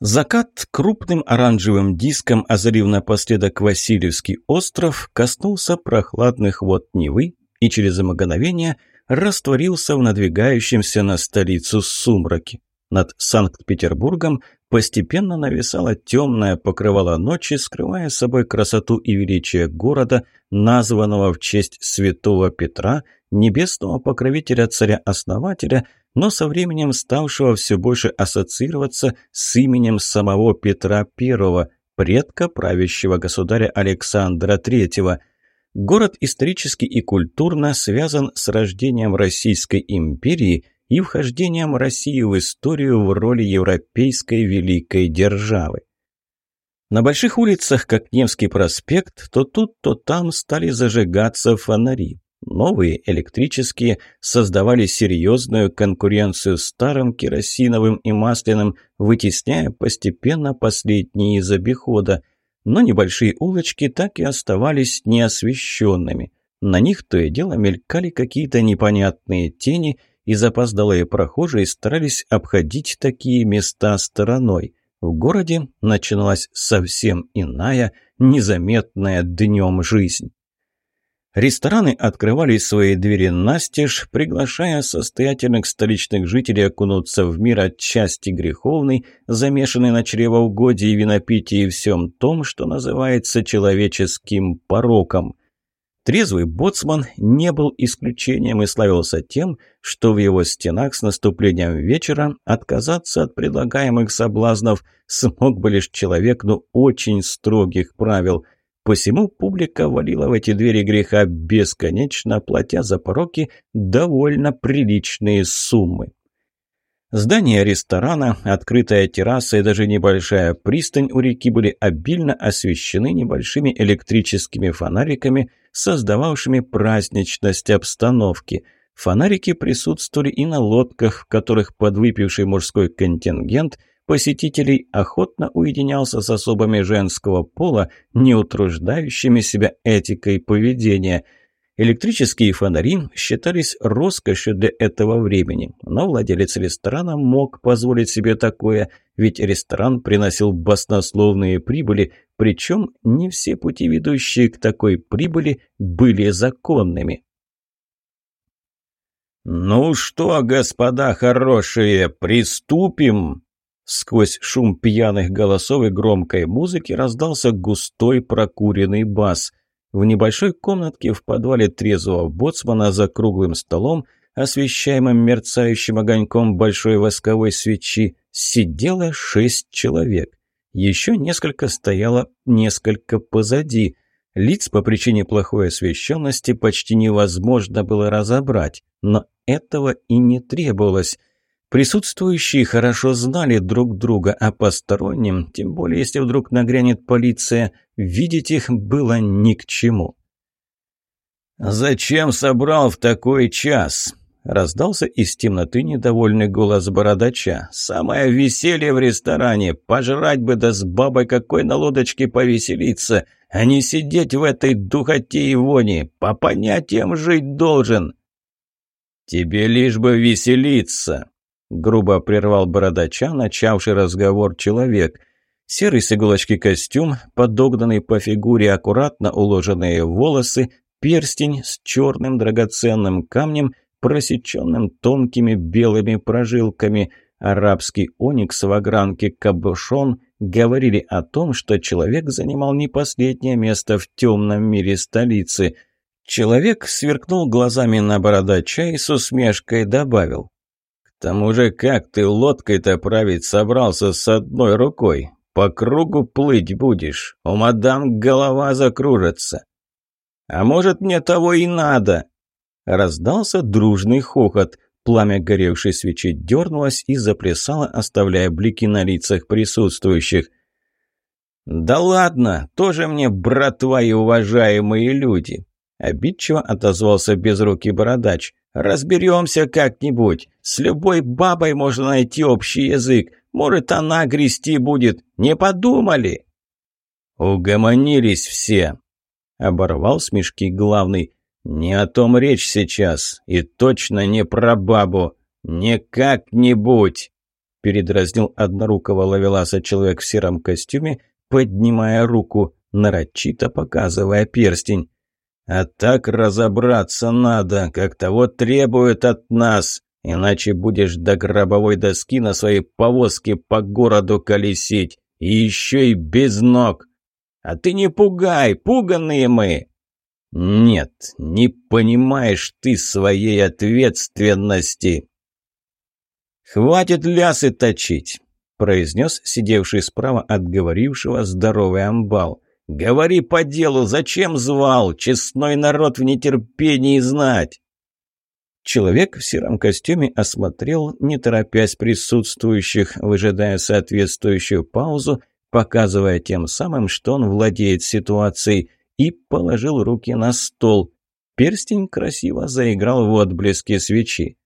Закат крупным оранжевым диском, озарив напоследок Васильевский остров, коснулся прохладных вод Невы и через мгновение растворился в надвигающемся на столицу сумраке. Над Санкт-Петербургом постепенно нависала темная покрывала ночи, скрывая собой красоту и величие города, названного в честь святого Петра, небесного покровителя царя-основателя, но со временем ставшего все больше ассоциироваться с именем самого Петра I, предка правящего государя Александра III. Город исторически и культурно связан с рождением Российской империи – и вхождением России в историю в роли европейской великой державы. На больших улицах, как Невский проспект, то тут, то там стали зажигаться фонари. Новые электрические создавали серьезную конкуренцию старым керосиновым и масляным, вытесняя постепенно последние из обихода. Но небольшие улочки так и оставались неосвещенными. На них то и дело мелькали какие-то непонятные тени – и запоздалые прохожие старались обходить такие места стороной. В городе начиналась совсем иная, незаметная днем жизнь. Рестораны открывали свои двери настежь, приглашая состоятельных столичных жителей окунуться в мир отчасти греховный, замешанный на чревоугодии, винопитии и всем том, что называется человеческим пороком – Трезвый боцман не был исключением и славился тем, что в его стенах с наступлением вечера отказаться от предлагаемых соблазнов смог бы лишь человек, ну, очень строгих правил. Посему публика валила в эти двери греха бесконечно, платя за пороки довольно приличные суммы. Здание ресторана, открытая терраса и даже небольшая пристань у реки были обильно освещены небольшими электрическими фонариками, создававшими праздничность обстановки. Фонарики присутствовали и на лодках, в которых подвыпивший мужской контингент посетителей охотно уединялся с особами женского пола, не утруждающими себя этикой поведения – Электрические фонари считались роскошью для этого времени, но владелец ресторана мог позволить себе такое, ведь ресторан приносил баснословные прибыли, причем не все пути, ведущие к такой прибыли, были законными. «Ну что, господа хорошие, приступим!» Сквозь шум пьяных голосов и громкой музыки раздался густой прокуренный бас – в небольшой комнатке в подвале трезвого боцмана за круглым столом, освещаемым мерцающим огоньком большой восковой свечи, сидело шесть человек. Еще несколько стояло несколько позади. Лиц по причине плохой освещенности почти невозможно было разобрать, но этого и не требовалось. Присутствующие хорошо знали друг друга, а посторонним, тем более если вдруг нагрянет полиция, видеть их было ни к чему. «Зачем собрал в такой час?» — раздался из темноты недовольный голос бородача. «Самое веселье в ресторане! Пожрать бы да с бабой какой на лодочке повеселиться, а не сидеть в этой духоте и вони! По понятиям жить должен!» «Тебе лишь бы веселиться!» Грубо прервал бородача, начавший разговор человек. Серый с иголочки костюм, подогнанный по фигуре аккуратно уложенные волосы, перстень с черным драгоценным камнем, просеченным тонкими белыми прожилками, арабский оникс в огранке кабушон говорили о том, что человек занимал не последнее место в темном мире столицы. Человек сверкнул глазами на бородача и с усмешкой добавил тому же, как ты лодкой-то править собрался с одной рукой? По кругу плыть будешь, у мадам голова закружится. А может, мне того и надо?» Раздался дружный хохот. Пламя горевшей свечи дернулось и заплясало, оставляя блики на лицах присутствующих. «Да ладно, тоже мне братва и уважаемые люди!» Обидчиво отозвался безрукий бородач. Разберемся как-нибудь. С любой бабой можно найти общий язык. Может, она грести будет. Не подумали?» «Угомонились все!» — оборвал смешки главный. «Не о том речь сейчас, и точно не про бабу. Не как-нибудь!» – передразнил однорукого ловеласа человек в сером костюме, поднимая руку, нарочито показывая перстень. «А так разобраться надо, как того требуют от нас, иначе будешь до гробовой доски на своей повозке по городу колесить, и еще и без ног. А ты не пугай, пуганные мы!» «Нет, не понимаешь ты своей ответственности!» «Хватит лясы точить!» – произнес сидевший справа от говорившего здоровый амбал. «Говори по делу, зачем звал? Честной народ в нетерпении знать!» Человек в сером костюме осмотрел, не торопясь присутствующих, выжидая соответствующую паузу, показывая тем самым, что он владеет ситуацией, и положил руки на стол. Перстень красиво заиграл в отблеске свечи.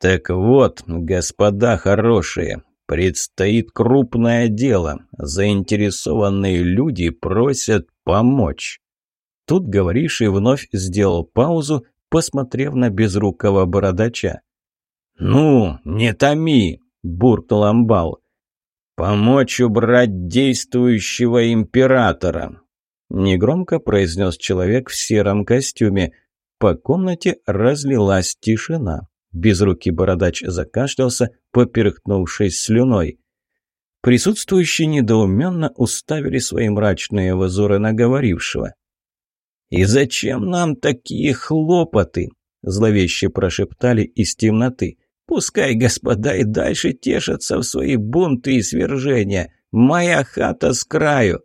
«Так вот, господа хорошие, предстоит крупное дело. Заинтересованные люди просят помочь». Тут говоривший вновь сделал паузу, посмотрев на безрукого бородача. «Ну, не томи!» – буркнул Амбал. «Помочь убрать действующего императора!» Негромко произнес человек в сером костюме. По комнате разлилась тишина. Безрукий бородач закашлялся, поперхнувшись слюной. Присутствующие недоуменно уставили свои мрачные взоры на говорившего. «И зачем нам такие хлопоты?» – зловеще прошептали из темноты. «Пускай господа и дальше тешатся в свои бунты и свержения. Моя хата с краю».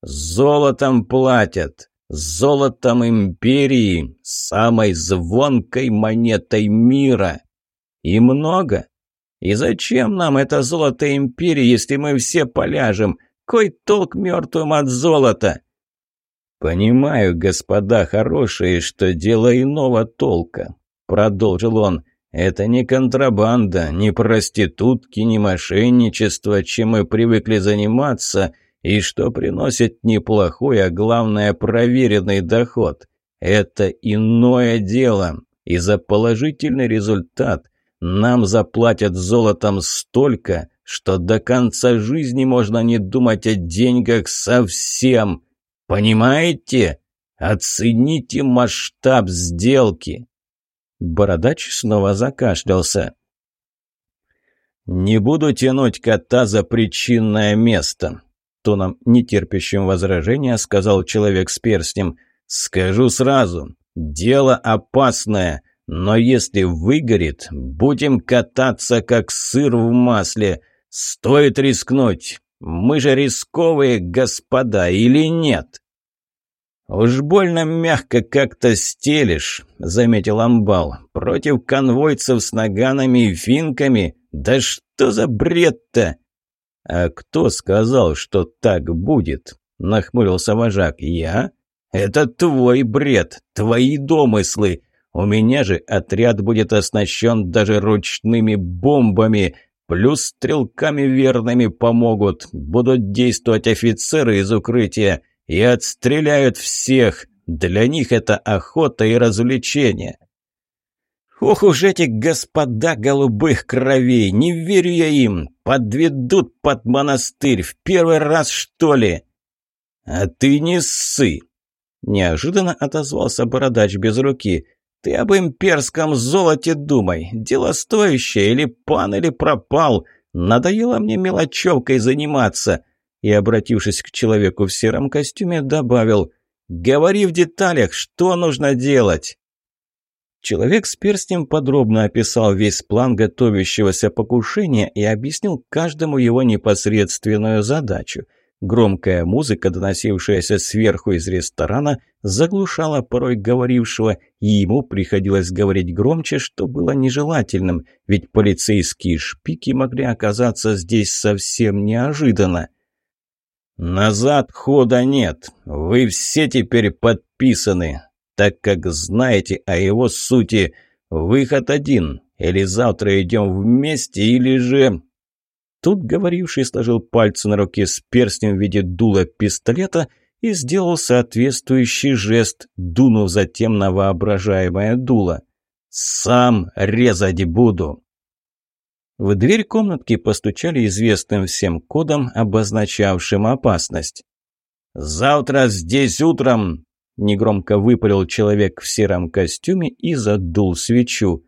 «Золотом платят!» Золотом империи, самой звонкой монетой мира. И много. И зачем нам это золото империи, если мы все поляжем? Кой толк мертвым от золота? Понимаю, господа хорошие, что дело иного толка, продолжил он. Это не контрабанда, не проститутки, не мошенничество, чем мы привыкли заниматься – и что приносит неплохой, а главное проверенный доход. Это иное дело, и за положительный результат нам заплатят золотом столько, что до конца жизни можно не думать о деньгах совсем. Понимаете? Оцените масштаб сделки. Бородач снова закашлялся. «Не буду тянуть кота за причинное место тоном, нетерпящим возражения, сказал человек с перстнем. «Скажу сразу, дело опасное, но если выгорит, будем кататься, как сыр в масле. Стоит рискнуть. Мы же рисковые господа или нет?» «Уж больно мягко как-то стелишь», — заметил Амбал. «Против конвойцев с наганами и финками? Да что за бред-то?» «А кто сказал, что так будет?» – нахмурился вожак. «Я? Это твой бред, твои домыслы. У меня же отряд будет оснащен даже ручными бомбами, плюс стрелками верными помогут. Будут действовать офицеры из укрытия и отстреляют всех. Для них это охота и развлечение». Ох уж эти господа голубых кровей, не верю я им, подведут под монастырь в первый раз, что ли? А ты не ссы, неожиданно отозвался бородач без руки. Ты об имперском золоте думай, дело стоящее, или пан, или пропал. Надоело мне мелочевкой заниматься. И, обратившись к человеку в сером костюме, добавил, «Говори в деталях, что нужно делать?» Человек с перстнем подробно описал весь план готовящегося покушения и объяснил каждому его непосредственную задачу. Громкая музыка, доносившаяся сверху из ресторана, заглушала порой говорившего, и ему приходилось говорить громче, что было нежелательным, ведь полицейские шпики могли оказаться здесь совсем неожиданно. «Назад хода нет. Вы все теперь подписаны так как знаете о его сути. Выход один. Или завтра идем вместе, или же...» Тут говоривший сложил пальцы на руке с перстнем в виде дула пистолета и сделал соответствующий жест, дунув затем на воображаемое дуло. «Сам резать буду!» В дверь комнатки постучали известным всем кодом, обозначавшим опасность. «Завтра здесь утром!» – негромко выпалил человек в сером костюме и задул свечу.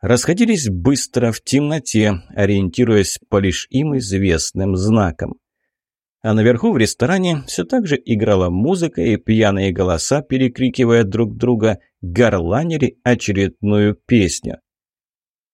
Расходились быстро в темноте, ориентируясь по лишь им известным знакам. А наверху в ресторане все так же играла музыка, и пьяные голоса, перекрикивая друг друга, горланили очередную песню.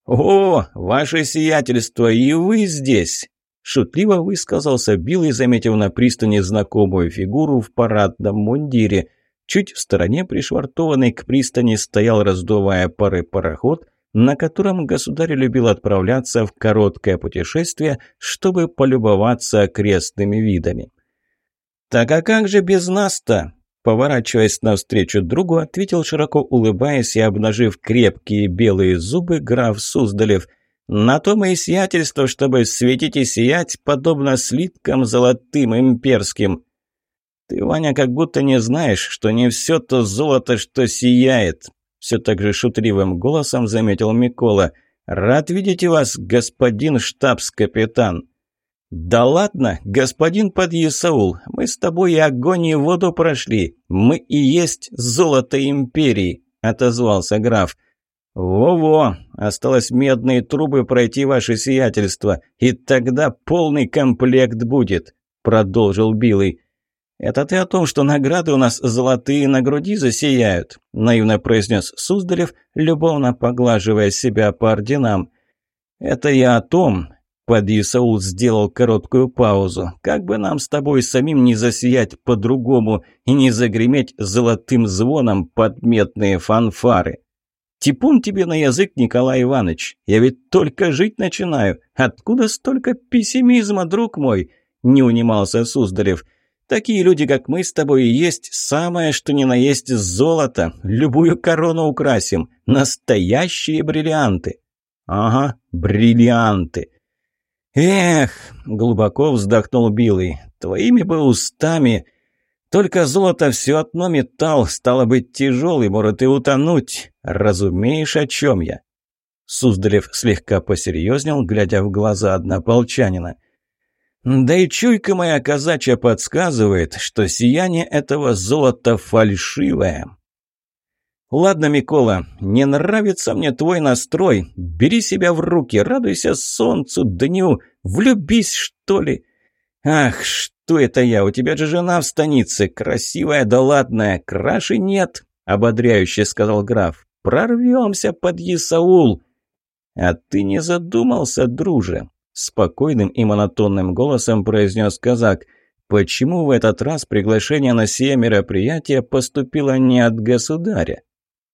«О, ваше сиятельство, и вы здесь!» Шутливо высказался Билл заметив на пристани знакомую фигуру в парадном мундире. Чуть в стороне, пришвартованный к пристани, стоял, раздувая пары пароход, на котором государь любил отправляться в короткое путешествие, чтобы полюбоваться окрестными видами. «Так а как же без нас-то?» Поворачиваясь навстречу другу, ответил широко улыбаясь и обнажив крепкие белые зубы граф Суздалев – на то мы и сиятельство, чтобы светить и сиять, подобно слиткам золотым имперским. Ты, Ваня, как будто не знаешь, что не все то золото, что сияет. Все так же шутливым голосом заметил Микола. Рад видеть вас, господин штабс-капитан. «Да ладно, господин подъясаул, мы с тобой и огонь и воду прошли. Мы и есть золото империи», — отозвался граф. «Во-во! Осталось медные трубы пройти ваше сиятельство, и тогда полный комплект будет», — продолжил Билый. «Это ты о том, что награды у нас золотые на груди засияют», — наивно произнес Суздалев, любовно поглаживая себя по орденам. «Это я о том», — Подъясаул сделал короткую паузу, «как бы нам с тобой самим не засиять по-другому и не загреметь золотым звоном под медные фанфары». Типун тебе на язык, Николай Иванович. Я ведь только жить начинаю. Откуда столько пессимизма, друг мой?» Не унимался Суздалев. «Такие люди, как мы с тобой, есть самое, что ни на есть золото. Любую корону украсим. Настоящие бриллианты». «Ага, бриллианты». «Эх!» — глубоко вздохнул Билый. «Твоими бы устами...» Только золото все одно металл, стало быть тяжелый, может и утонуть. Разумеешь, о чем я?» Суздалев слегка посерьезнел, глядя в глаза однополчанина. «Да и чуйка моя казачья подсказывает, что сияние этого золота фальшивое». «Ладно, Микола, не нравится мне твой настрой. Бери себя в руки, радуйся солнцу, дню, влюбись, что ли. Ах, что!» «Кто это я? У тебя же жена в станице, красивая да ладная, краши нет», — ободряюще сказал граф. «Прорвемся под Исаул». «А ты не задумался, друже?» — спокойным и монотонным голосом произнес казак. «Почему в этот раз приглашение на сие мероприятие поступило не от государя?»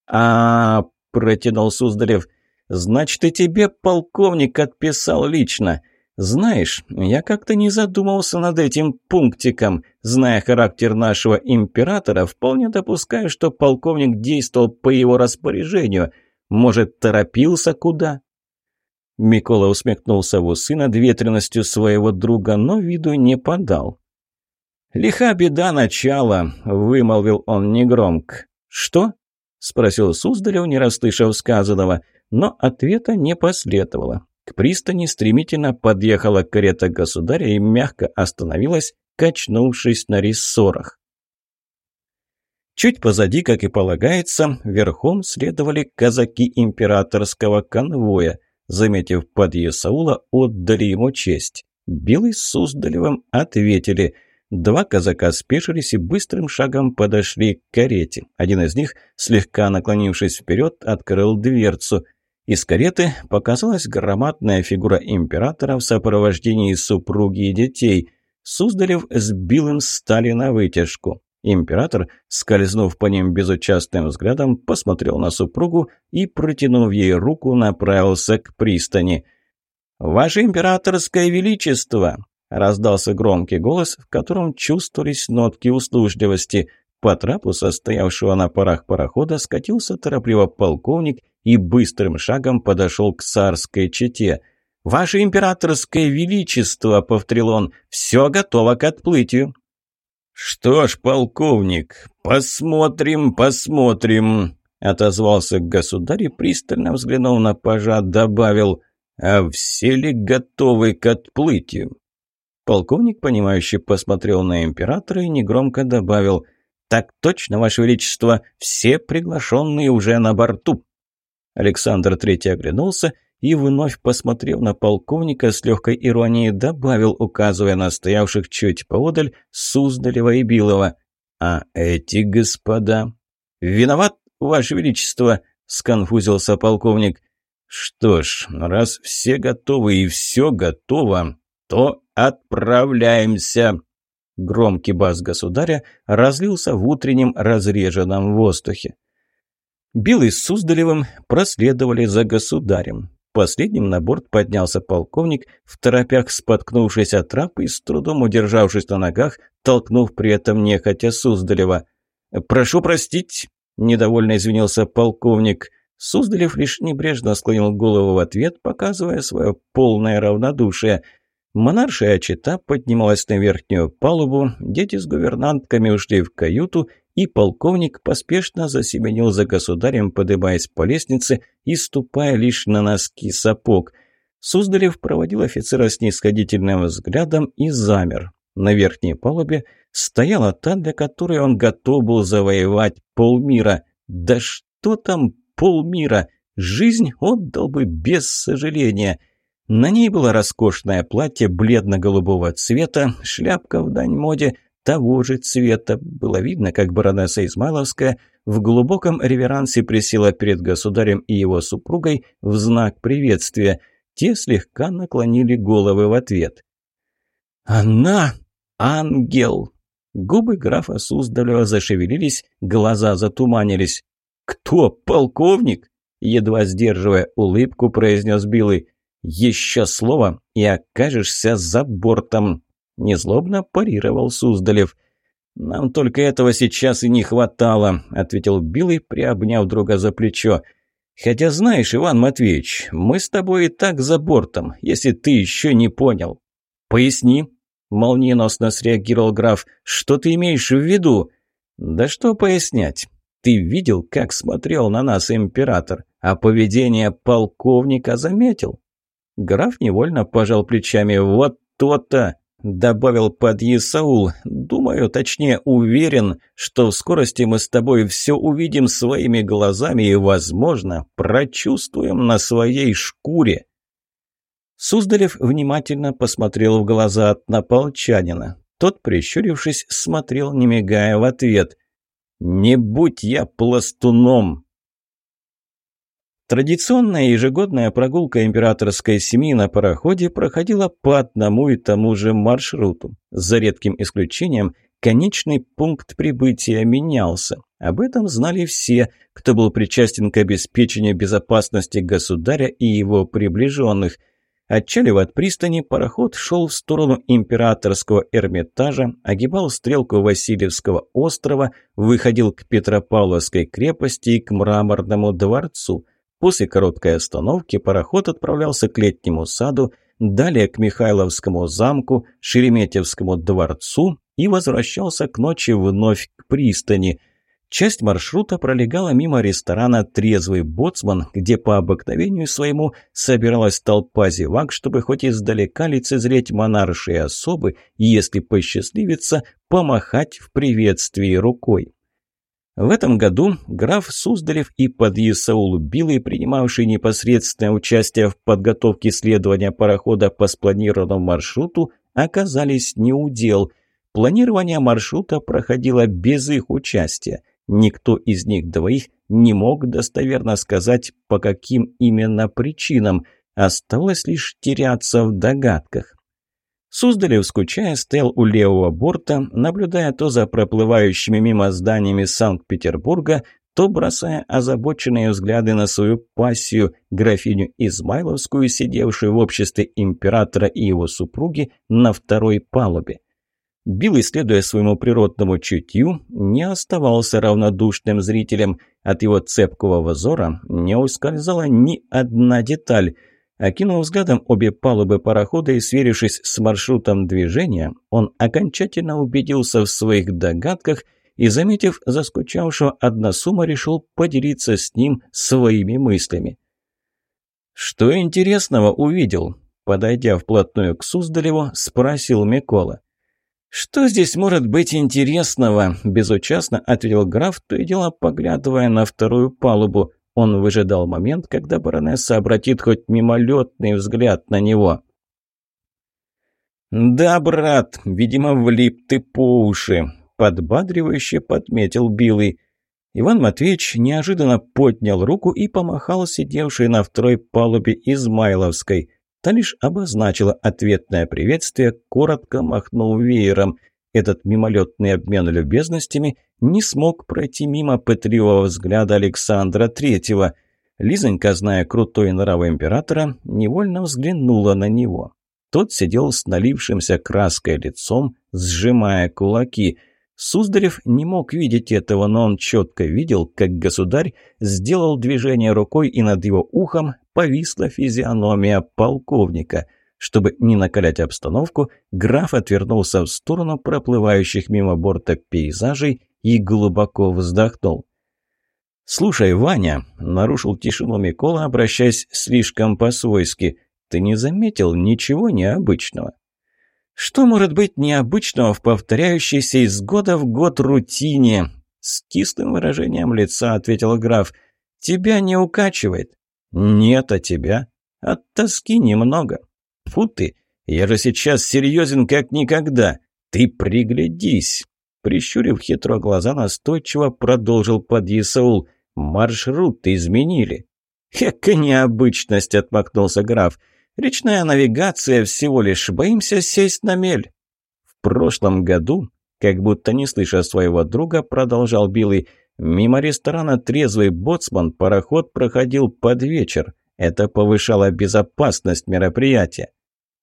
«А, протянул Суздалев, — значит, и тебе полковник отписал лично». «Знаешь, я как-то не задумывался над этим пунктиком. Зная характер нашего императора, вполне допускаю, что полковник действовал по его распоряжению. Может, торопился куда?» Микола усмехнулся в усы над ветренностью своего друга, но виду не подал. «Лиха беда начала», — вымолвил он негромко. «Что?» — спросил Суздалев, не расслышав сказанного, но ответа не последовало. К пристани стремительно подъехала карета государя и мягко остановилась, качнувшись на рессорах. Чуть позади, как и полагается, верхом следовали казаки императорского конвоя. Заметив подъезд Саула, отдали ему честь. Белый с Суздалевым ответили. Два казака спешились и быстрым шагом подошли к карете. Один из них, слегка наклонившись вперед, открыл дверцу. Из кареты показалась громадная фигура императора в сопровождении супруги и детей. Суздалев с Билым стали на вытяжку. Император, скользнув по ним безучастным взглядом, посмотрел на супругу и, протянув ей руку, направился к пристани. «Ваше императорское величество!» – раздался громкий голос, в котором чувствовались нотки услужливости. По трапу, состоявшего на парах парохода, скатился торопливо полковник и быстрым шагом подошел к царской чете. «Ваше императорское величество!» — повторил он. «Все готово к отплытию». «Что ж, полковник, посмотрим, посмотрим», — отозвался государь и, пристально взглянув на пажа, добавил. А все ли готовы к отплытию? Полковник, понимающе посмотрел на императора и негромко добавил «Так точно, Ваше Величество, все приглашенные уже на борту». Александр Третий оглянулся и, вновь посмотрев на полковника, с легкой иронией добавил, указывая на стоявших чуть поодаль Суздалева и Билова. «А эти господа...» «Виноват, Ваше Величество!» — сконфузился полковник. «Что ж, раз все готовы и все готово, то отправляемся!» Громкий бас государя разлился в утреннем разреженном воздухе. Билый с Суздалевым проследовали за государем. Последним на борт поднялся полковник, в торопях споткнувшись от трапа и с трудом удержавшись на ногах, толкнув при этом нехотя Суздалева. «Прошу простить», – недовольно извинился полковник. Суздалев лишь небрежно склонил голову в ответ, показывая свое полное равнодушие. Монаршая чита поднималась на верхнюю палубу, дети с гувернантками ушли в каюту, и полковник поспешно засеменил за государем, подымаясь по лестнице и ступая лишь на носки сапог. Суздалев проводил офицера с нисходительным взглядом и замер. На верхней палубе стояла та, для которой он готов был завоевать полмира. Да что там полмира? Жизнь отдал бы без сожаления. На ней было роскошное платье бледно-голубого цвета, шляпка в дань моде того же цвета. Было видно, как баронесса Измайловская в глубоком реверансе присела перед государем и его супругой в знак приветствия. Те слегка наклонили головы в ответ. «Она ангел!» Губы графа Суздалева зашевелились, глаза затуманились. «Кто? Полковник?» Едва сдерживая улыбку, произнес Билый. «Еще слово, и окажешься за бортом!» Незлобно парировал Суздалев. «Нам только этого сейчас и не хватало», — ответил Билый, приобняв друга за плечо. «Хотя знаешь, Иван Матвеевич, мы с тобой и так за бортом, если ты еще не понял». «Поясни», Молниеносно среагировал граф. «Что ты имеешь в виду?» «Да что пояснять? Ты видел, как смотрел на нас император, а поведение полковника заметил?» Граф невольно пожал плечами. «Вот то-то!» — добавил подъясаул. «Думаю, точнее уверен, что в скорости мы с тобой все увидим своими глазами и, возможно, прочувствуем на своей шкуре». Суздалев внимательно посмотрел в глаза однополчанина. Тот, прищурившись, смотрел, не мигая в ответ. «Не будь я пластуном!» Традиционная ежегодная прогулка императорской семьи на пароходе проходила по одному и тому же маршруту. За редким исключением, конечный пункт прибытия менялся. Об этом знали все, кто был причастен к обеспечению безопасности государя и его приближенных – Отчалив от пристани, пароход шел в сторону императорского Эрмитажа, огибал стрелку Васильевского острова, выходил к Петропавловской крепости и к Мраморному дворцу. После короткой остановки пароход отправлялся к Летнему саду, далее к Михайловскому замку, Шереметьевскому дворцу и возвращался к ночи вновь к пристани – Часть маршрута пролегала мимо ресторана «Трезвый боцман», где по обыкновению своему собиралась толпа зевак, чтобы хоть издалека лицезреть монаршие особы и, если посчастливится, помахать в приветствии рукой. В этом году граф Суздалев и подъясаул Билый, принимавший непосредственное участие в подготовке следования парохода по спланированному маршруту, оказались неудел. Планирование маршрута проходило без их участия – Никто из них двоих не мог достоверно сказать, по каким именно причинам. Оставалось лишь теряться в догадках. Суздалев, скучая, стоял у левого борта, наблюдая то за проплывающими мимо зданиями Санкт-Петербурга, то бросая озабоченные взгляды на свою пассию, графиню Измайловскую, сидевшую в обществе императора и его супруги на второй палубе. Билл, исследуя своему природному чутью, не оставался равнодушным зрителем. От его цепкого взора не ускользала ни одна деталь. Окинув взглядом обе палубы парохода и сверившись с маршрутом движения, он окончательно убедился в своих догадках и, заметив заскучавшего односума, решил поделиться с ним своими мыслями. «Что интересного увидел?» Подойдя вплотную к Суздалеву, спросил Микола. «Что здесь может быть интересного?» – безучастно ответил граф, то и дело поглядывая на вторую палубу. Он выжидал момент, когда баронесса обратит хоть мимолетный взгляд на него. «Да, брат, видимо, влип ты по уши», – подбадривающе подметил Билый. Иван Матвеевич неожиданно поднял руку и помахал сидевшей на второй палубе Измайловской. Та лишь обозначила ответное приветствие, коротко махнул веером. Этот мимолетный обмен любезностями не смог пройти мимо пытливого взгляда Александра Третьего. Лизонька, зная крутой нрав императора, невольно взглянула на него. Тот сидел с налившимся краской лицом, сжимая кулаки – Суздарев не мог видеть этого, но он четко видел, как государь сделал движение рукой, и над его ухом повисла физиономия полковника. Чтобы не накалять обстановку, граф отвернулся в сторону проплывающих мимо борта пейзажей и глубоко вздохнул. «Слушай, Ваня», — нарушил тишину Микола, обращаясь слишком по-свойски, — «ты не заметил ничего необычного?» Что может быть необычного в повторяющейся из года в год рутине? С кислым выражением лица ответил граф. Тебя не укачивает? Нет, а тебя? От тоски немного. Фу ты, я же сейчас серьезен как никогда. Ты приглядись. Прищурив хитро глаза, настойчиво продолжил подъясаул. Маршрут изменили. «Эка необычность!» — отмахнулся граф. Речная навигация всего лишь, боимся сесть на мель. В прошлом году, как будто не слыша своего друга, продолжал Билый, мимо ресторана «Трезвый боцман» пароход проходил под вечер. Это повышало безопасность мероприятия.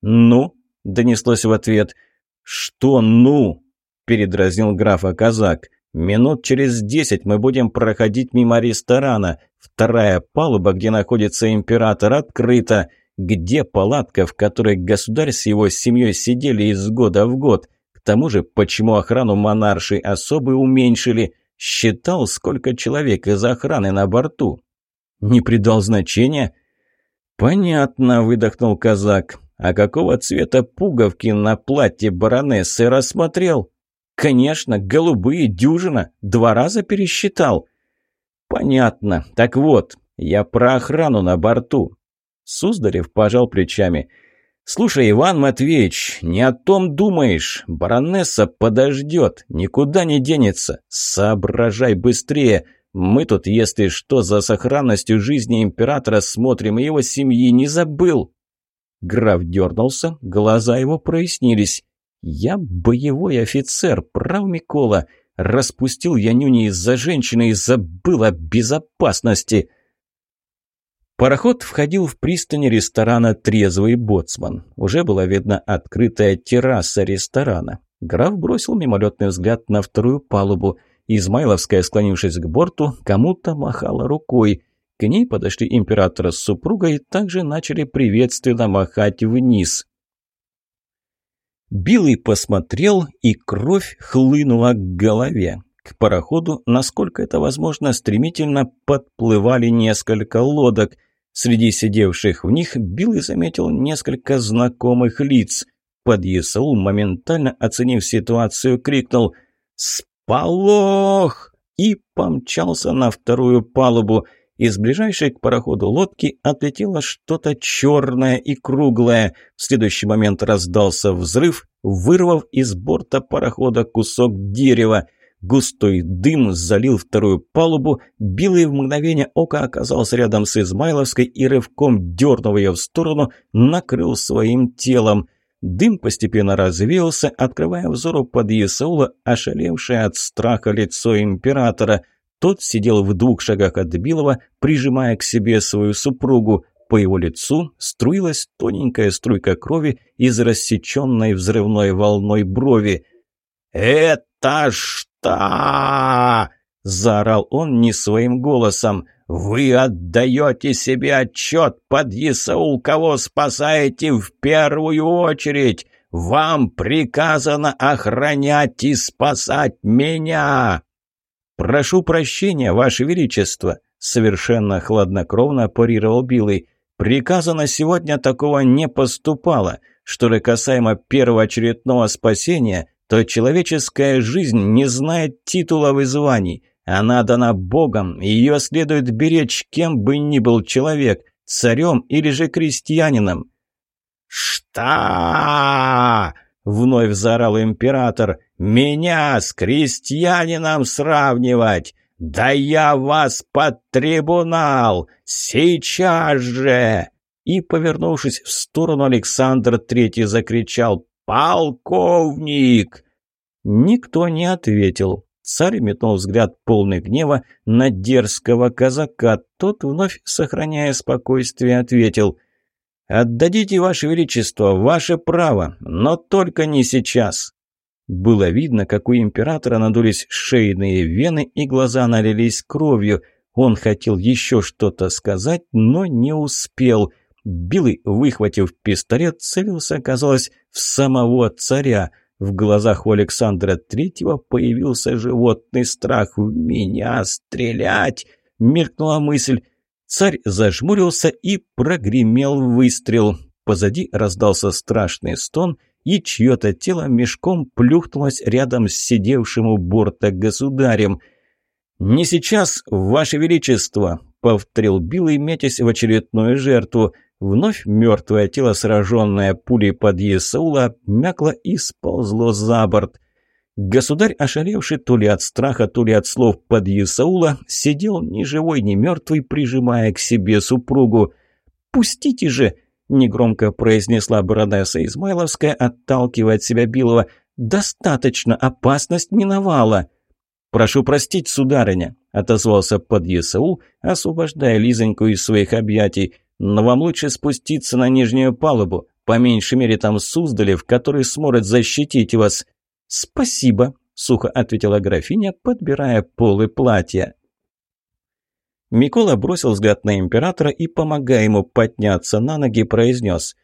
«Ну?» – донеслось в ответ. «Что «ну?» – передразнил графа казак. «Минут через десять мы будем проходить мимо ресторана. Вторая палуба, где находится император, открыта. Где палатка, в которой государь с его семьей сидели из года в год? К тому же, почему охрану монаршей особы уменьшили? Считал, сколько человек из охраны на борту. Не придал значения? Понятно, выдохнул казак. А какого цвета пуговки на платье баронессы рассмотрел? Конечно, голубые, дюжина, два раза пересчитал. Понятно. Так вот, я про охрану на борту. Суздарев пожал плечами. «Слушай, Иван Матвеевич, не о том думаешь. Баронесса подождет, никуда не денется. Соображай быстрее. Мы тут, если что, за сохранностью жизни императора смотрим, и его семьи не забыл». Граф дернулся, глаза его прояснились. «Я боевой офицер, прав Микола. Распустил я нюни из-за женщины и забыл о безопасности». Пароход входил в пристань ресторана «Трезвый боцман». Уже была видна открытая терраса ресторана. Граф бросил мимолетный взгляд на вторую палубу. Измайловская, склонившись к борту, кому-то махала рукой. К ней подошли император с супругой и также начали приветственно махать вниз. Билый посмотрел, и кровь хлынула к голове. К пароходу, насколько это возможно, стремительно подплывали несколько лодок – Среди сидевших в них Билл заметил несколько знакомых лиц. Подъясаул, моментально оценив ситуацию, крикнул «Сполох!» и помчался на вторую палубу. Из ближайшей к пароходу лодки отлетело что-то черное и круглое. В следующий момент раздался взрыв, вырвав из борта парохода кусок дерева – Густой дым залил вторую палубу, Билый в мгновение ока оказался рядом с Измайловской и рывком дернув ее в сторону, накрыл своим телом. Дым постепенно развеялся, открывая взору под Исаула ошалевшее от страха лицо императора. Тот сидел в двух шагах от Билова, прижимая к себе свою супругу. По его лицу струилась тоненькая струйка крови из рассеченной взрывной волной брови. «Это что?» Заорал он не своим голосом. «Вы отдаете себе отчет, подъясаул, кого спасаете в первую очередь! Вам приказано охранять и спасать меня!» «Прошу прощения, Ваше Величество!» – совершенно хладнокровно парировал Билый. Приказа на сегодня такого не поступало. Что же касаемо первоочередного спасения, то человеческая жизнь не знает титулов и званий. Она дана Богом, и ее следует беречь кем бы ни был человек, царем или же крестьянином. «Что?» — вновь заорал император. «Меня с крестьянином сравнивать! Да я вас под трибунал! Сейчас же!» И, повернувшись в сторону, Александр Третий закричал «Полковник!» Никто не ответил. Царь метнул взгляд полный гнева на дерзкого казака. Тот, вновь сохраняя спокойствие, ответил «Отдадите, Ваше Величество, ваше право, но только не сейчас». Было видно, как у императора надулись шейные вены и глаза налились кровью. Он хотел еще что-то сказать, но не успел. Билый, выхватив пистолет, целился, казалось, в самого царя. В глазах у Александра Третьего появился животный страх. «В меня стрелять!» — мелькнула мысль. Царь зажмурился и прогремел выстрел. Позади раздался страшный стон — и чье-то тело мешком плюхнулось рядом с сидевшим у борта государем. «Не сейчас, Ваше Величество!» — повторил Билл метясь в очередную жертву. Вновь мертвое тело, сраженное пулей под Есаула, мякло и сползло за борт. Государь, ошалевший то ли от страха, то ли от слов под Есаула, сидел ни живой, ни мертвый, прижимая к себе супругу. «Пустите же!» негромко произнесла баронесса Измайловская, отталкивая от себя Билова. «Достаточно, опасность миновала». «Прошу простить, сударыня», — отозвался подъясаул, освобождая Лизоньку из своих объятий. «Но вам лучше спуститься на нижнюю палубу. По меньшей мере там Суздалев, который сможет защитить вас». «Спасибо», — сухо ответила графиня, подбирая полы платья. Микола бросил взгляд на императора и, помогая ему подняться на ноги, произнес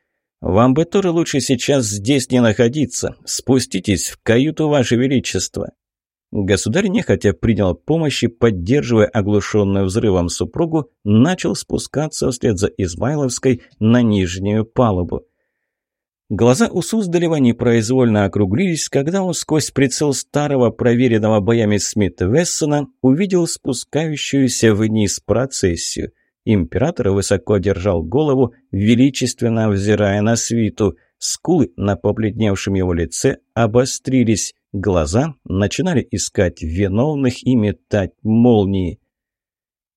«Вам бы тоже лучше сейчас здесь не находиться. Спуститесь в каюту, Ваше Величество». Государь нехотя принял помощь и, поддерживая оглушенную взрывом супругу, начал спускаться вслед за Измайловской на нижнюю палубу. Глаза у Суздалева непроизвольно округлились, когда он сквозь прицел старого проверенного боями Смита Вессона увидел спускающуюся вниз процессию. Император высоко держал голову, величественно взирая на свиту. Скулы на побледневшем его лице обострились, глаза начинали искать виновных и метать молнии.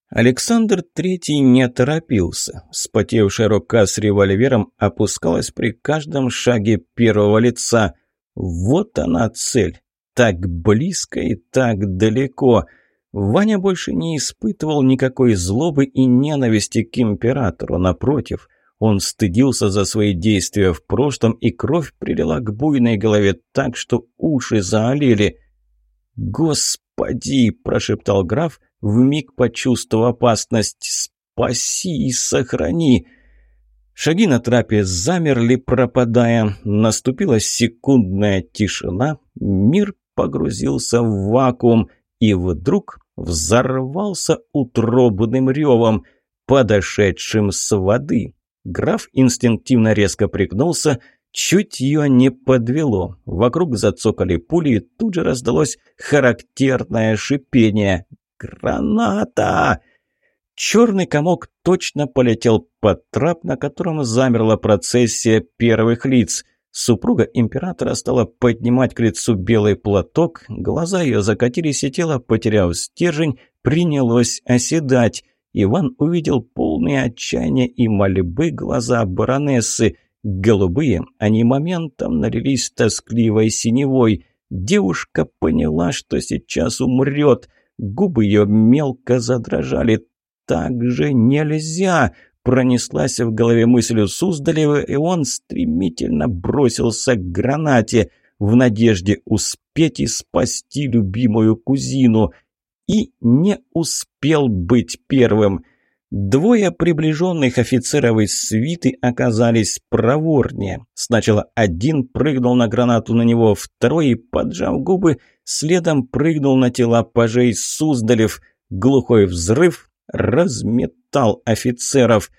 Александр Третий не торопился. Спотевшая рука с револьвером опускалась при каждом шаге первого лица. Вот она цель. Так близко и так далеко. Ваня больше не испытывал никакой злобы и ненависти к императору. Напротив, он стыдился за свои действия в прошлом, и кровь прилила к буйной голове так, что уши заолели. «Господи!» – прошептал граф – вмиг почувствовав опасность. «Спаси и сохрани!» Шаги на трапе замерли, пропадая. Наступила секундная тишина. Мир погрузился в вакуум и вдруг взорвался утробным ревом, подошедшим с воды. Граф инстинктивно резко пригнулся, чуть ее не подвело. Вокруг зацокали пули, и тут же раздалось характерное шипение. «Граната!» Черный комок точно полетел под трап, на котором замерла процессия первых лиц. Супруга императора стала поднимать к лицу белый платок, глаза ее закатились, и тело, потеряв стержень, принялось оседать. Иван увидел полные отчаяния и мольбы глаза баронессы. Голубые, они моментом налились тоскливой синевой. Девушка поняла, что сейчас умрет – Губы ее мелко задрожали. «Так же нельзя!» Пронеслась в голове мысль у Суздалева, и он стремительно бросился к гранате в надежде успеть и спасти любимую кузину. И не успел быть первым. Двое приближенных офицеров из свиты оказались проворнее. Сначала один прыгнул на гранату на него, второй, поджав губы, следом прыгнул на тела пажей Суздалев. Глухой взрыв разметал офицеров.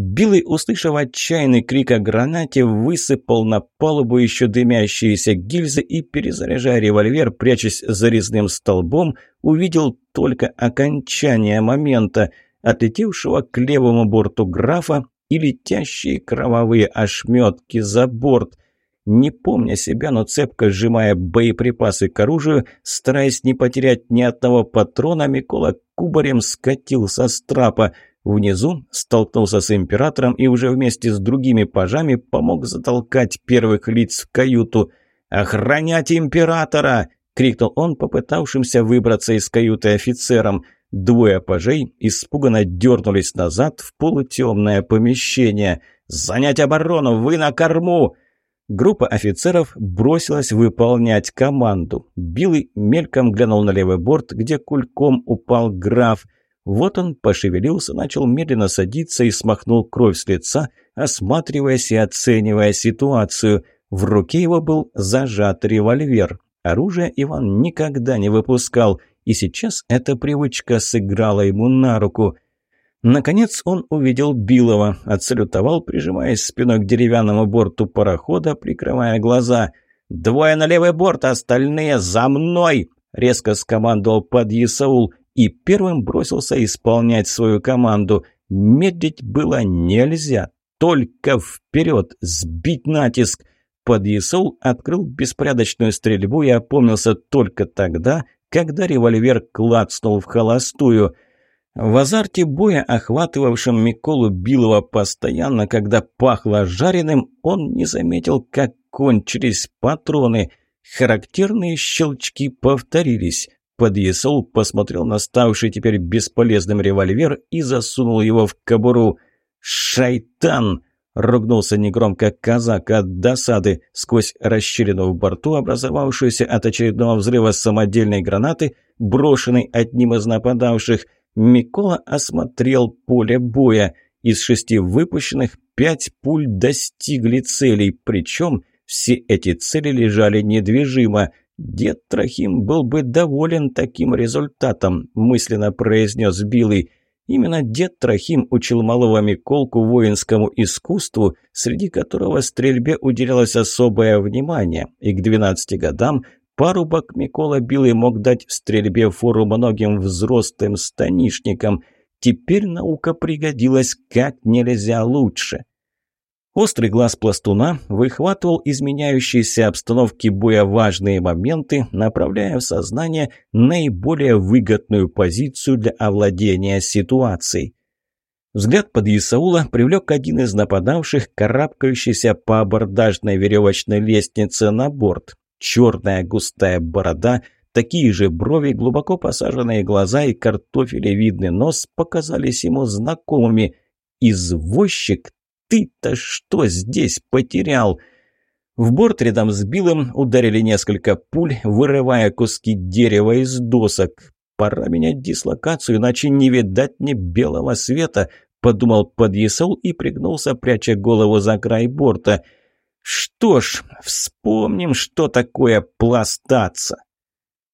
Билый, услышав отчаянный крик о гранате, высыпал на палубу еще дымящиеся гильзы и, перезаряжая револьвер, прячась за резным столбом, увидел только окончание момента, отлетевшего к левому борту графа и летящие кровавые ошметки за борт. Не помня себя, но цепко сжимая боеприпасы к оружию, стараясь не потерять ни одного патрона, Микола кубарем скатился с трапа – Внизу столкнулся с императором и уже вместе с другими пажами помог затолкать первых лиц в каюту. «Охранять императора!» — крикнул он, попытавшимся выбраться из каюты офицером. Двое пажей испуганно дернулись назад в полутемное помещение. «Занять оборону! Вы на корму!» Группа офицеров бросилась выполнять команду. Билый мельком глянул на левый борт, где кульком упал граф – вот он пошевелился, начал медленно садиться и смахнул кровь с лица, осматриваясь и оценивая ситуацию. В руке его был зажат револьвер. Оружие Иван никогда не выпускал, и сейчас эта привычка сыграла ему на руку. Наконец он увидел Билова, отсалютовал, прижимаясь спиной к деревянному борту парохода, прикрывая глаза. «Двое на левый борт, остальные за мной!» — резко скомандовал подъясаул и первым бросился исполнять свою команду. Медлить было нельзя, только вперед, сбить натиск. Подъясол открыл беспорядочную стрельбу и опомнился только тогда, когда револьвер клацнул в холостую. В азарте боя, охватывавшем Миколу Билова постоянно, когда пахло жареным, он не заметил, как кончились патроны. Характерные щелчки повторились. Подъясол посмотрел на ставший теперь бесполезным револьвер и засунул его в кобуру. «Шайтан!» — ругнулся негромко казак от досады. Сквозь расщелину в борту, образовавшуюся от очередного взрыва самодельной гранаты, брошенной одним из нападавших, Микола осмотрел поле боя. Из шести выпущенных пять пуль достигли целей, причем все эти цели лежали недвижимо — «Дед Трохим был бы доволен таким результатом», – мысленно произнес Билый. Именно дед Трохим учил малого Миколку воинскому искусству, среди которого стрельбе уделялось особое внимание, и к 12 годам парубок Микола Билый мог дать в стрельбе фору многим взрослым станишникам. Теперь наука пригодилась как нельзя лучше. Острый глаз пластуна выхватывал из меняющейся обстановки боя важные моменты, направляя в сознание наиболее выгодную позицию для овладения ситуацией. Взгляд под Исаула привлек один из нападавших, карабкающийся по абордажной веревочной лестнице на борт. Черная густая борода, такие же брови, глубоко посаженные глаза и картофелевидный нос показались ему знакомыми. Извозчик ты-то что здесь потерял?» В борт рядом с Биллом ударили несколько пуль, вырывая куски дерева из досок. «Пора менять дислокацию, иначе не видать мне белого света», — подумал подъясол и пригнулся, пряча голову за край борта. «Что ж, вспомним, что такое пластаться».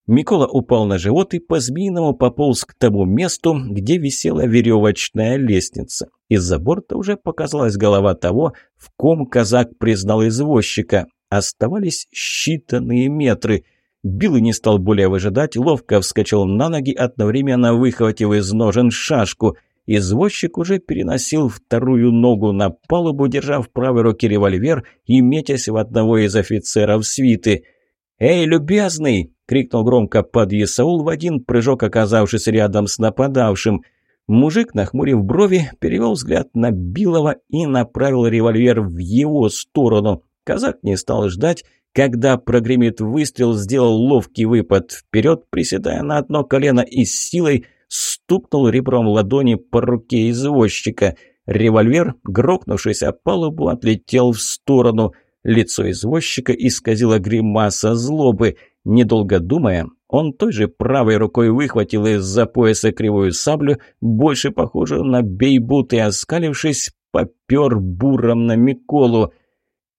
Микола упал на живот и по-змеиному пополз к тому месту, где висела веревочная лестница. Из-за борта уже показалась голова того, в ком казак признал извозчика. Оставались считанные метры. Билл не стал более выжидать, ловко вскочил на ноги, одновременно выхватив из ножен шашку. Извозчик уже переносил вторую ногу на палубу, держа в правой руке револьвер и метясь в одного из офицеров свиты. «Эй, любезный!» — крикнул громко подъясаул в один прыжок, оказавшись рядом с нападавшим. Мужик, нахмурив брови, перевел взгляд на Билова и направил револьвер в его сторону. Казак не стал ждать, когда прогремит выстрел, сделал ловкий выпад вперед, приседая на одно колено и с силой стукнул ребром ладони по руке извозчика. Револьвер, грохнувшись о палубу, отлетел в сторону. Лицо извозчика исказило гримаса злобы – Недолго думая, он той же правой рукой выхватил из-за пояса кривую саблю, больше похожую на бейбут, и, оскалившись, попер буром на Миколу.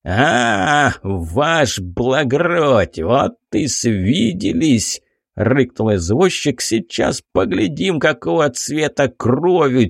«А, ваш благородь, вот и свиделись!» — рыкнул извозчик. «Сейчас поглядим, какого цвета кровь у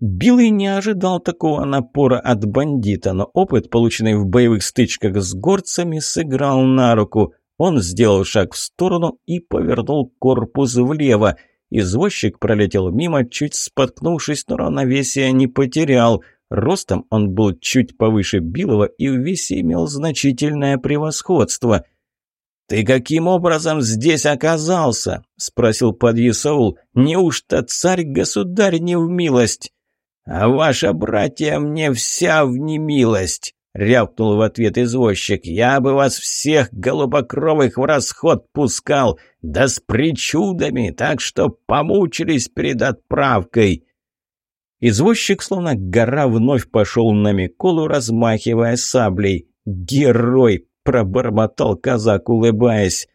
тебя!» Билый не ожидал такого напора от бандита, но опыт, полученный в боевых стычках с горцами, сыграл на руку. Он сделал шаг в сторону и повернул корпус влево. Извозчик пролетел мимо, чуть споткнувшись, но равновесия не потерял. Ростом он был чуть повыше Билова и в весе имел значительное превосходство. «Ты каким образом здесь оказался?» – спросил подъясаул. «Неужто царь-государь не в милость?» «А ваша братья мне вся в немилость!» — рявкнул в ответ извозчик. «Я бы вас всех голубокровых в расход пускал, да с причудами, так что помучились перед отправкой!» Извозчик, словно гора, вновь пошел на Миколу, размахивая саблей. «Герой!» — пробормотал казак, улыбаясь.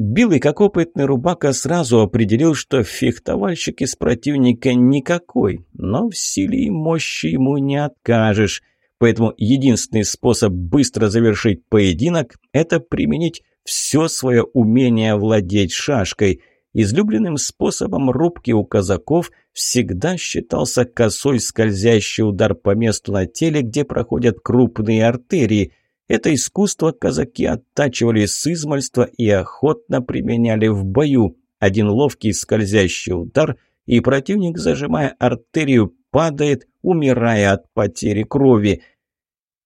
Билый, как опытный рубака, сразу определил, что фехтовальщик из противника никакой, но в силе и мощи ему не откажешь. Поэтому единственный способ быстро завершить поединок – это применить все свое умение владеть шашкой. Излюбленным способом рубки у казаков всегда считался косой скользящий удар по месту на теле, где проходят крупные артерии – это искусство казаки оттачивали с измальства и охотно применяли в бою. Один ловкий скользящий удар, и противник, зажимая артерию, падает, умирая от потери крови.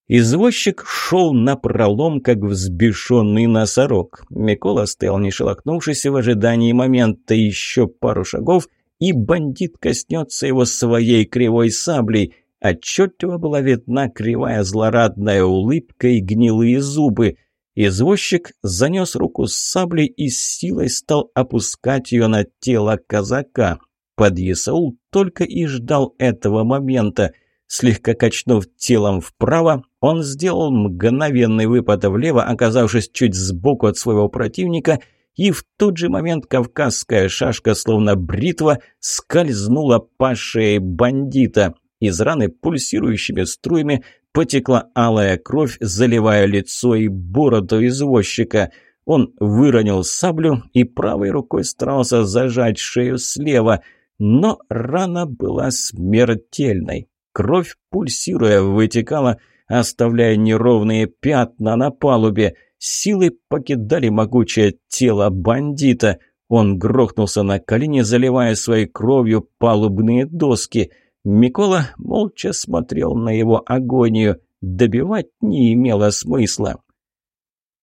Извозчик шел на пролом, как взбешенный носорог. Микола стоял не шелохнувшись в ожидании момента еще пару шагов, и бандит коснется его своей кривой саблей – Отчетливо была видна кривая злорадная улыбка и гнилые зубы. Извозчик занес руку с саблей и с силой стал опускать ее на тело казака. Подъясаул только и ждал этого момента. Слегка качнув телом вправо, он сделал мгновенный выпад влево, оказавшись чуть сбоку от своего противника, и в тот же момент кавказская шашка, словно бритва, скользнула по шее бандита. Из раны пульсирующими струями потекла алая кровь, заливая лицо и бороду извозчика. Он выронил саблю и правой рукой старался зажать шею слева, но рана была смертельной. Кровь, пульсируя, вытекала, оставляя неровные пятна на палубе. Силы покидали могучее тело бандита. Он грохнулся на колени, заливая своей кровью палубные доски – Микола молча смотрел на его агонию. Добивать не имело смысла.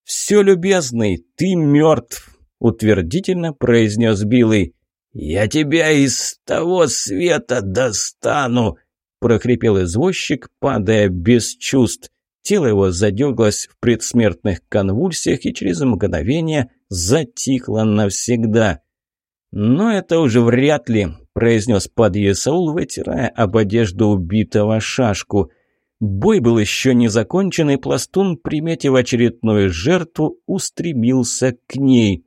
«Все, любезный, ты мертв!» — утвердительно произнес Билый. «Я тебя из того света достану!» — прохрипел извозчик, падая без чувств. Тело его задергалось в предсмертных конвульсиях и через мгновение затихло навсегда. Но это уже вряд ли произнес подъясаул, вытирая об одежду убитого шашку. Бой был еще не закончен, и пластун, приметив очередную жертву, устремился к ней.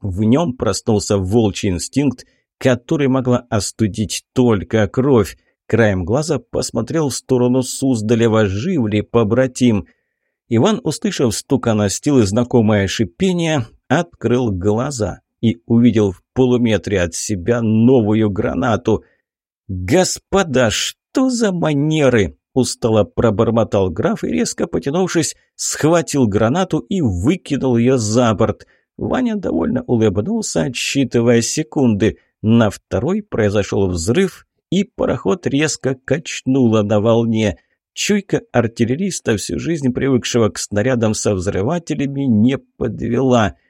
В нем проснулся волчий инстинкт, который могла остудить только кровь. Краем глаза посмотрел в сторону Суздалева, жив ли побратим. Иван, услышав стука настил и знакомое шипение, открыл глаза и увидел в полуметре от себя новую гранату. «Господа, что за манеры?» – устало пробормотал граф и, резко потянувшись, схватил гранату и выкинул ее за борт. Ваня довольно улыбнулся, отсчитывая секунды. На второй произошел взрыв, и пароход резко качнуло на волне. Чуйка артиллериста, всю жизнь привыкшего к снарядам со взрывателями, не подвела –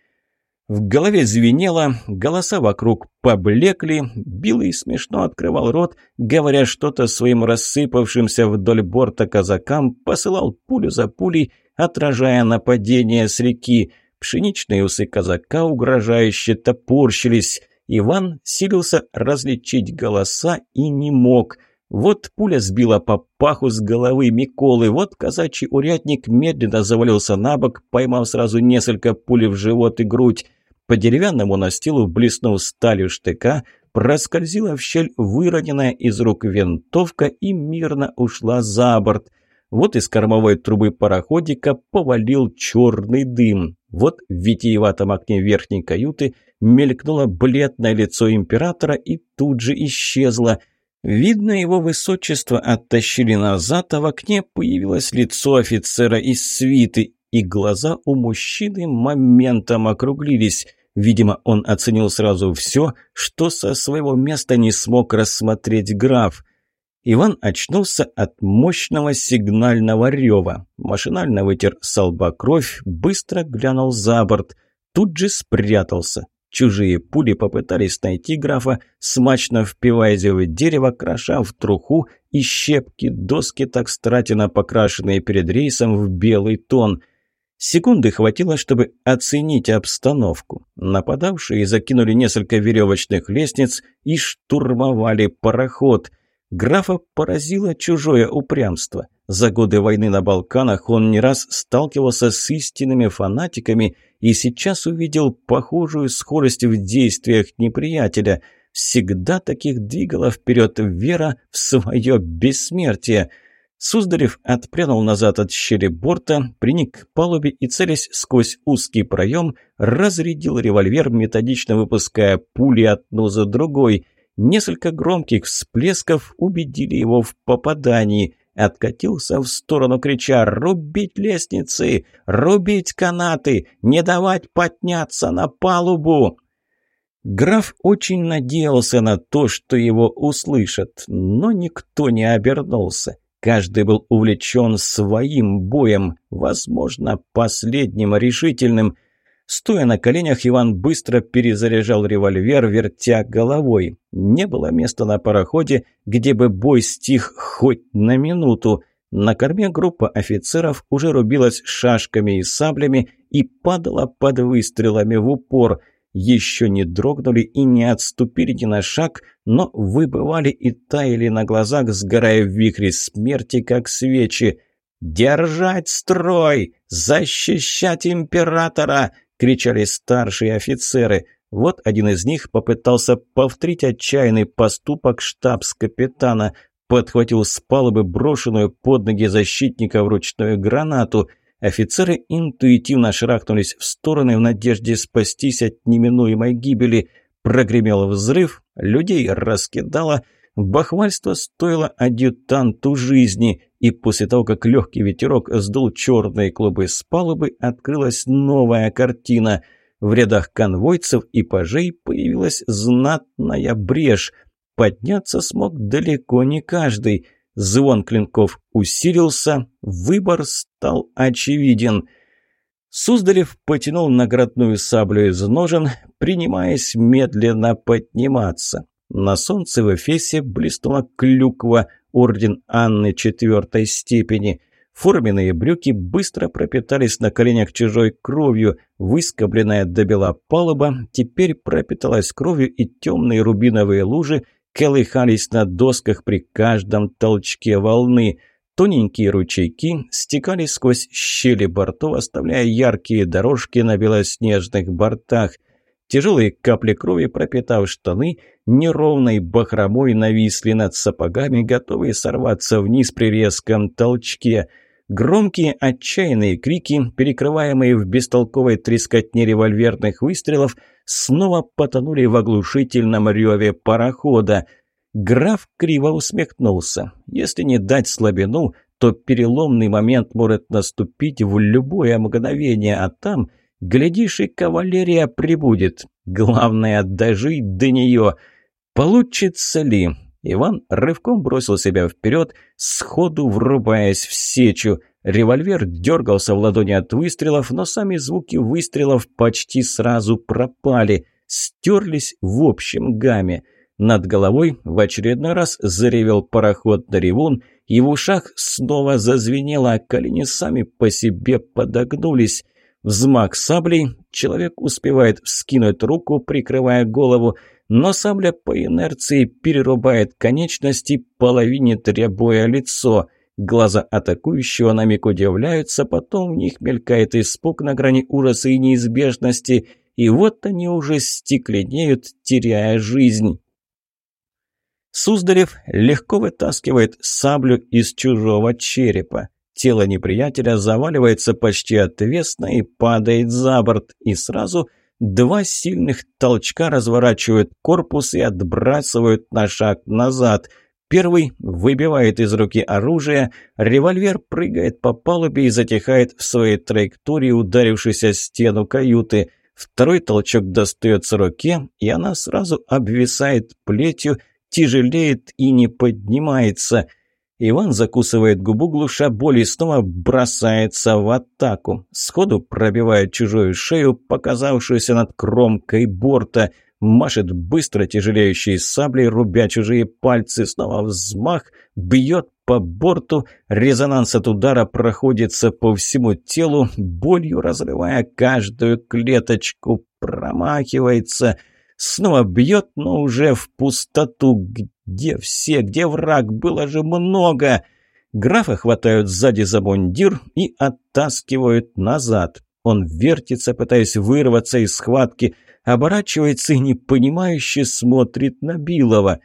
в голове звенело, голоса вокруг поблекли, Билый смешно открывал рот, говоря что-то своим рассыпавшимся вдоль борта казакам, посылал пулю за пулей, отражая нападение с реки. Пшеничные усы казака угрожающе топорщились. Иван силился различить голоса и не мог. Вот пуля сбила по паху с головы Миколы, вот казачий урядник медленно завалился на бок, поймав сразу несколько пуль в живот и грудь. По деревянному настилу, блеснув сталью штыка, проскользила в щель выроненная из рук винтовка и мирно ушла за борт. Вот из кормовой трубы пароходика повалил черный дым. Вот в витиеватом окне верхней каюты мелькнуло бледное лицо императора и тут же исчезло. Видно, его высочество оттащили назад, а в окне появилось лицо офицера из свиты, и глаза у мужчины моментом округлились. Видимо, он оценил сразу все, что со своего места не смог рассмотреть граф. Иван очнулся от мощного сигнального рева. Машинально вытер с лба кровь, быстро глянул за борт. Тут же спрятался. Чужие пули попытались найти графа, смачно впиваясь в дерево, кроша в труху и щепки доски, так стратено покрашенные перед рейсом в белый тон. Секунды хватило, чтобы оценить обстановку. Нападавшие закинули несколько веревочных лестниц и штурмовали пароход. Графа поразило чужое упрямство. За годы войны на Балканах он не раз сталкивался с истинными фанатиками и сейчас увидел похожую скорость в действиях неприятеля. Всегда таких двигала вперед вера в свое бессмертие. Суздарев отпрянул назад от щели борта, приник к палубе и, целясь сквозь узкий проем, разрядил револьвер, методично выпуская пули одну за другой – Несколько громких всплесков убедили его в попадании. Откатился в сторону, крича «Рубить лестницы! Рубить канаты! Не давать подняться на палубу!» Граф очень надеялся на то, что его услышат, но никто не обернулся. Каждый был увлечен своим боем, возможно, последним решительным – Стоя на коленях, Иван быстро перезаряжал револьвер, вертя головой. Не было места на пароходе, где бы бой стих хоть на минуту. На корме группа офицеров уже рубилась шашками и саблями и падала под выстрелами в упор. Еще не дрогнули и не отступили ни на шаг, но выбывали и таяли на глазах, сгорая в вихре смерти, как свечи. «Держать строй! Защищать императора!» – кричали старшие офицеры. Вот один из них попытался повторить отчаянный поступок штабс-капитана, подхватил с палубы брошенную под ноги защитника вручную гранату. Офицеры интуитивно шарахнулись в стороны в надежде спастись от неминуемой гибели. Прогремел взрыв, людей раскидало – Бахвальство стоило адъютанту жизни, и после того, как легкий ветерок сдул черные клубы с палубы, открылась новая картина. В рядах конвойцев и пажей появилась знатная брешь. Подняться смог далеко не каждый. Звон клинков усилился, выбор стал очевиден. Суздарев потянул наградную саблю из ножен, принимаясь медленно подниматься. На солнце в Эфесе блеснула клюква, орден Анны четвертой степени. Форменные брюки быстро пропитались на коленях чужой кровью. Выскобленная до бела палуба теперь пропиталась кровью, и темные рубиновые лужи колыхались на досках при каждом толчке волны. Тоненькие ручейки стекали сквозь щели бортов, оставляя яркие дорожки на белоснежных бортах – Тяжелые капли крови, пропитав штаны, неровной бахромой нависли над сапогами, готовые сорваться вниз при резком толчке. Громкие отчаянные крики, перекрываемые в бестолковой трескотне револьверных выстрелов, снова потонули в оглушительном реве парохода. Граф криво усмехнулся. Если не дать слабину, то переломный момент может наступить в любое мгновение, а там Глядишь, и кавалерия прибудет. Главное, дожить до нее. Получится ли? Иван рывком бросил себя вперед, сходу врубаясь в сечу. Револьвер дергался в ладони от выстрелов, но сами звуки выстрелов почти сразу пропали, стерлись в общем гамме. Над головой в очередной раз заревел пароход на ревун, и в ушах снова зазвенело, а колени сами по себе подогнулись. Взмах саблей, человек успевает вскинуть руку, прикрывая голову, но сабля по инерции перерубает конечности, половине требуя лицо. Глаза атакующего на миг удивляются, потом в них мелькает испуг на грани ужаса и неизбежности, и вот они уже стекленеют, теряя жизнь. Суздарев легко вытаскивает саблю из чужого черепа. Тело неприятеля заваливается почти отвесно и падает за борт, и сразу два сильных толчка разворачивают корпус и отбрасывают на шаг назад. Первый выбивает из руки оружие, револьвер прыгает по палубе и затихает в своей траектории, ударившись о стену каюты. Второй толчок достается руке, и она сразу обвисает плетью, тяжелеет и не поднимается. Иван закусывает губу, глуша боль, и снова бросается в атаку. Сходу пробивает чужую шею, показавшуюся над кромкой борта – машет быстро тяжелеющей саблей, рубя чужие пальцы, снова взмах, бьет по борту, резонанс от удара проходится по всему телу, болью разрывая каждую клеточку, промахивается, снова бьет, но уже в пустоту. Где все, где враг? Было же много! Графа хватают сзади за мундир и оттаскивают назад. Он вертится, пытаясь вырваться из схватки – оборачивается и непонимающе смотрит на Билова.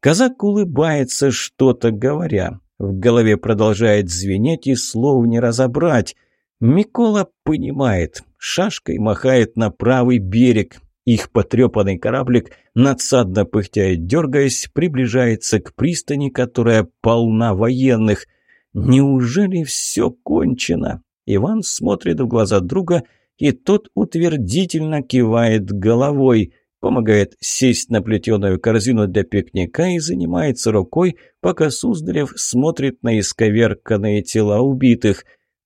Казак улыбается, что-то говоря. В голове продолжает звенеть и слов не разобрать. Микола понимает, шашкой махает на правый берег. Их потрепанный кораблик, надсадно пыхтя и дергаясь, приближается к пристани, которая полна военных. Неужели все кончено? Иван смотрит в глаза друга и тот утвердительно кивает головой, помогает сесть на плетеную корзину для пикника и занимается рукой, пока Суздалев смотрит на исковерканные тела убитых.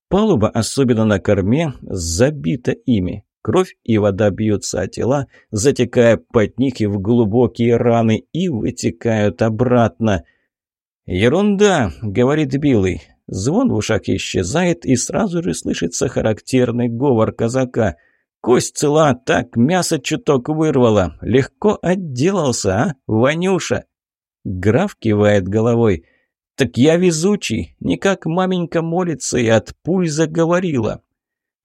Палуба, особенно на корме, забита ими. Кровь и вода бьются о тела, затекая под них и в глубокие раны, и вытекают обратно. «Ерунда», — говорит Билый. Звон в ушах исчезает, и сразу же слышится характерный говор казака. «Кость цела, так мясо чуток вырвало. Легко отделался, а, Ванюша?» Граф кивает головой. «Так я везучий, не как маменька молится и от пуль заговорила».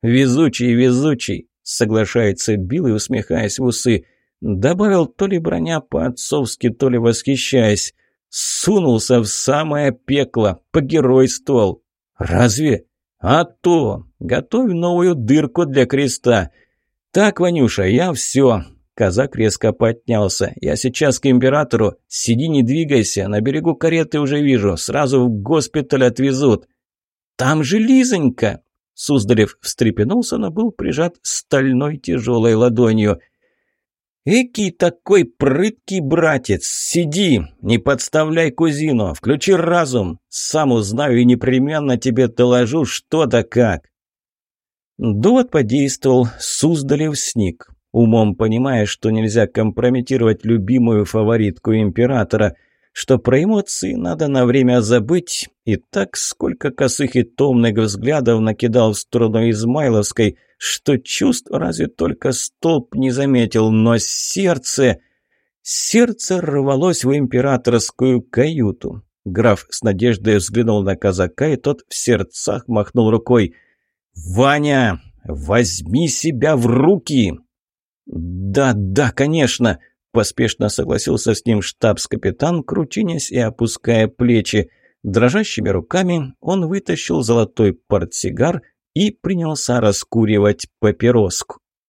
«Везучий, везучий», — соглашается Билл и усмехаясь в усы. Добавил то ли броня по-отцовски, то ли восхищаясь. Сунулся в самое пекло, погеройствовал. Разве? А то! Готовь новую дырку для креста. Так, Ванюша, я все. Казак резко поднялся. «Я сейчас к императору. Сиди, не двигайся. На берегу кареты уже вижу. Сразу в госпиталь отвезут». «Там же Лизонька!» Суздалев встрепенулся, но был прижат стальной тяжелой ладонью. «Экий такой прыткий братец! Сиди! Не подставляй кузину! Включи разум! Сам узнаю и непременно тебе доложу, что да как!» Довод подействовал, Суздалев сник, умом понимая, что нельзя компрометировать любимую фаворитку императора – что про эмоции надо на время забыть, и так сколько косых и томных взглядов накидал в сторону Измайловской, что чувств разве только столб не заметил, но сердце... Сердце рвалось в императорскую каюту. Граф с надеждой взглянул на казака, и тот в сердцах махнул рукой. «Ваня, возьми себя в руки!» «Да, да, конечно!» Поспешно согласился с ним штабс-капитан, кручинясь и опуская плечи. Дрожащими руками он вытащил золотой портсигар и принялся раскуривать папироску.